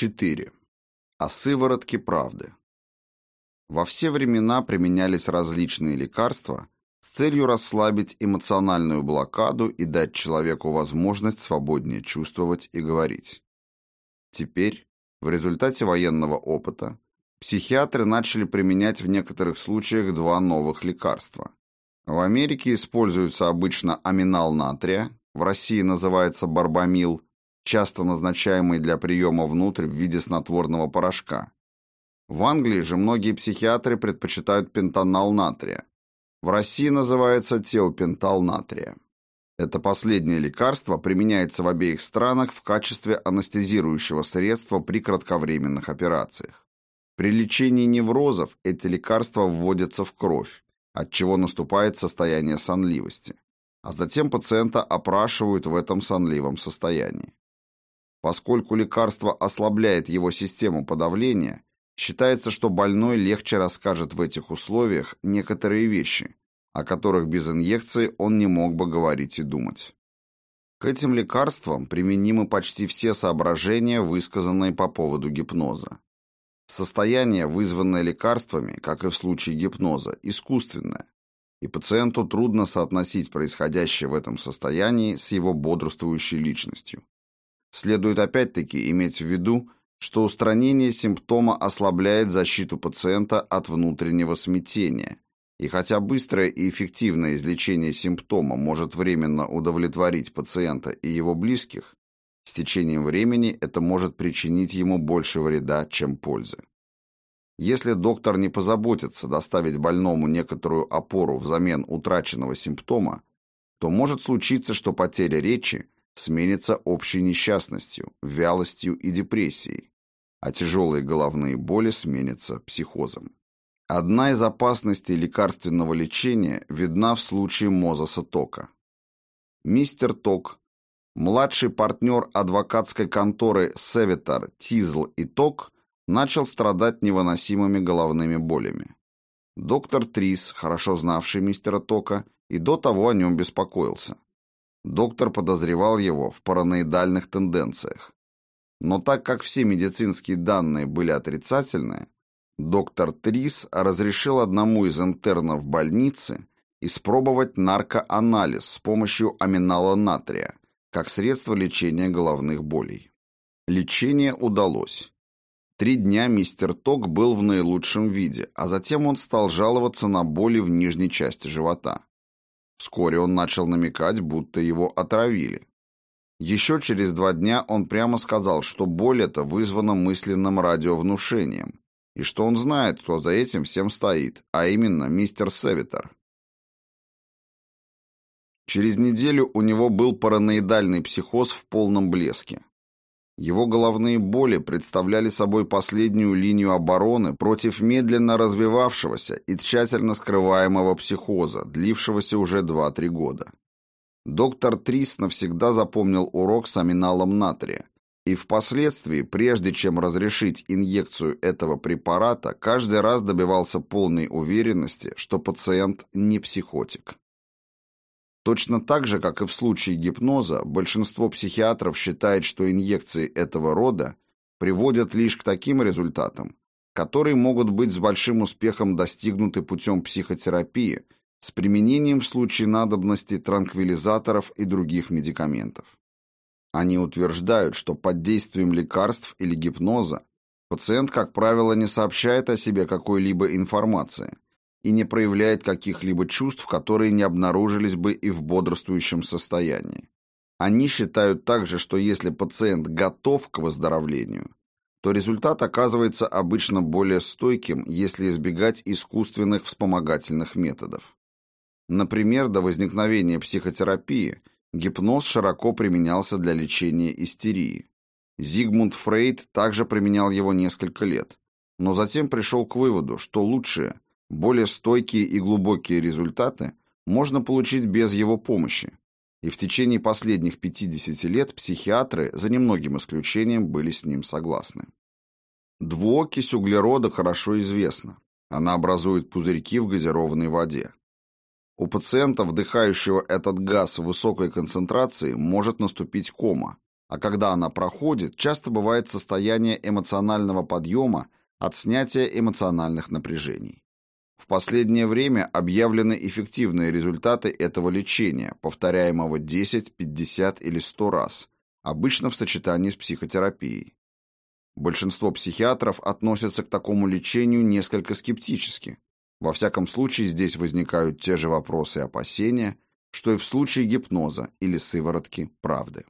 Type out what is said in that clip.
4. О сыворотке правды. Во все времена применялись различные лекарства с целью расслабить эмоциональную блокаду и дать человеку возможность свободнее чувствовать и говорить. Теперь, в результате военного опыта, психиатры начали применять в некоторых случаях два новых лекарства. В Америке используется обычно аминал натрия, в России называется барбамил, часто назначаемый для приема внутрь в виде снотворного порошка. В Англии же многие психиатры предпочитают пентанал натрия. В России называется теопентал натрия. Это последнее лекарство применяется в обеих странах в качестве анестезирующего средства при кратковременных операциях. При лечении неврозов эти лекарства вводятся в кровь, от чего наступает состояние сонливости, а затем пациента опрашивают в этом сонливом состоянии. Поскольку лекарство ослабляет его систему подавления, считается, что больной легче расскажет в этих условиях некоторые вещи, о которых без инъекции он не мог бы говорить и думать. К этим лекарствам применимы почти все соображения, высказанные по поводу гипноза. Состояние, вызванное лекарствами, как и в случае гипноза, искусственное, и пациенту трудно соотносить происходящее в этом состоянии с его бодрствующей личностью. Следует опять-таки иметь в виду, что устранение симптома ослабляет защиту пациента от внутреннего смятения, и хотя быстрое и эффективное излечение симптома может временно удовлетворить пациента и его близких, с течением времени это может причинить ему больше вреда, чем пользы. Если доктор не позаботится доставить больному некоторую опору взамен утраченного симптома, то может случиться, что потеря речи сменится общей несчастностью, вялостью и депрессией, а тяжелые головные боли сменятся психозом. Одна из опасностей лекарственного лечения видна в случае Мозеса Тока. Мистер Ток, младший партнер адвокатской конторы Севитар, Тизл и Ток, начал страдать невыносимыми головными болями. Доктор Трис, хорошо знавший мистера Тока, и до того о нем беспокоился. Доктор подозревал его в параноидальных тенденциях. Но так как все медицинские данные были отрицательные, доктор Трис разрешил одному из интернов больницы испробовать наркоанализ с помощью аминала натрия как средство лечения головных болей. Лечение удалось. Три дня мистер Ток был в наилучшем виде, а затем он стал жаловаться на боли в нижней части живота. Вскоре он начал намекать, будто его отравили. Еще через два дня он прямо сказал, что боль эта вызвана мысленным радиовнушением, и что он знает, кто за этим всем стоит, а именно мистер Севитер. Через неделю у него был параноидальный психоз в полном блеске. Его головные боли представляли собой последнюю линию обороны против медленно развивавшегося и тщательно скрываемого психоза, длившегося уже 2-3 года. Доктор Трис навсегда запомнил урок с аминалом натрия, и впоследствии, прежде чем разрешить инъекцию этого препарата, каждый раз добивался полной уверенности, что пациент не психотик. Точно так же, как и в случае гипноза, большинство психиатров считает, что инъекции этого рода приводят лишь к таким результатам, которые могут быть с большим успехом достигнуты путем психотерапии с применением в случае надобности транквилизаторов и других медикаментов. Они утверждают, что под действием лекарств или гипноза пациент, как правило, не сообщает о себе какой-либо информации – и не проявляет каких-либо чувств, которые не обнаружились бы и в бодрствующем состоянии. Они считают также, что если пациент готов к выздоровлению, то результат оказывается обычно более стойким, если избегать искусственных вспомогательных методов. Например, до возникновения психотерапии гипноз широко применялся для лечения истерии. Зигмунд Фрейд также применял его несколько лет, но затем пришел к выводу, что лучшее более стойкие и глубокие результаты можно получить без его помощи. И в течение последних 50 лет психиатры, за немногим исключением, были с ним согласны. Двуокись углерода хорошо известна. Она образует пузырьки в газированной воде. У пациента, вдыхающего этот газ в высокой концентрации, может наступить кома, а когда она проходит, часто бывает состояние эмоционального подъема от снятия эмоциональных напряжений. В последнее время объявлены эффективные результаты этого лечения, повторяемого 10, 50 или 100 раз, обычно в сочетании с психотерапией. Большинство психиатров относятся к такому лечению несколько скептически. Во всяком случае, здесь возникают те же вопросы и опасения, что и в случае гипноза или сыворотки правды.